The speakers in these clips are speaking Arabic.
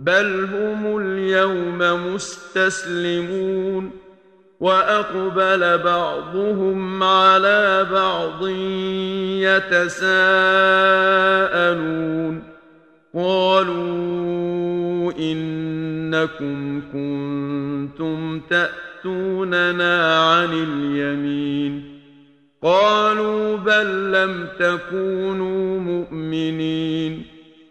بل هم اليوم مستسلمون وأقبل بعضهم على بعض يتساءلون قالوا إنكم كنتم تأتوننا عن اليمين قالوا بل لم تكونوا مؤمنين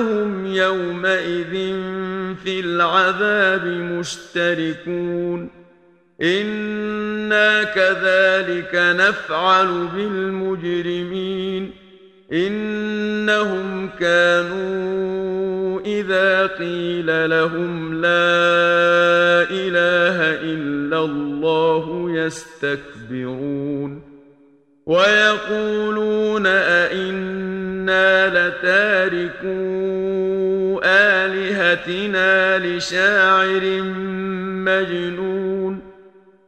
وهم يومئذ في العذاب مشتركون. إنا كذلك نفعل بالمجرمين. إنهم كانوا إذا قيل لهم لا إله إلا الله يستكبرون. وَيَقُولُونَ أئنا لَتَارِكُو آلِهَتِنَا لِشَاعِرٍ مَجْنُونٍ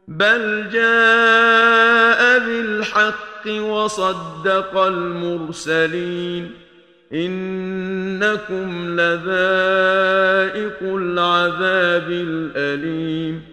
بَلْ جَاءَ بِالْحَقِّ وَصَدَّقَ الْمُرْسَلِينَ إِنَّكُمْ لَذَائِقُو الْعَذَابِ الْأَلِيمِ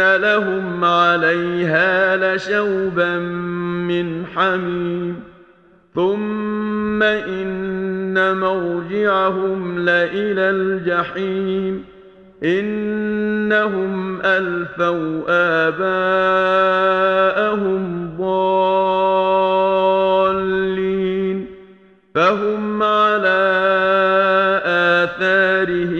ان لهم عليها لشوبا من حميم ثم ان مرجعهم لالى الجحيم انهم الفوا اباءهم ضالين فهم على اثارهم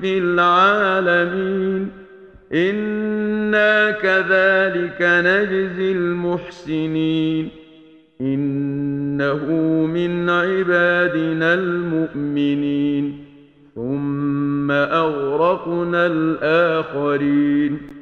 في العالمين. إنا كذلك نجزي المحسنين. إنه من عبادنا المؤمنين. ثم أغرقنا الآخرين.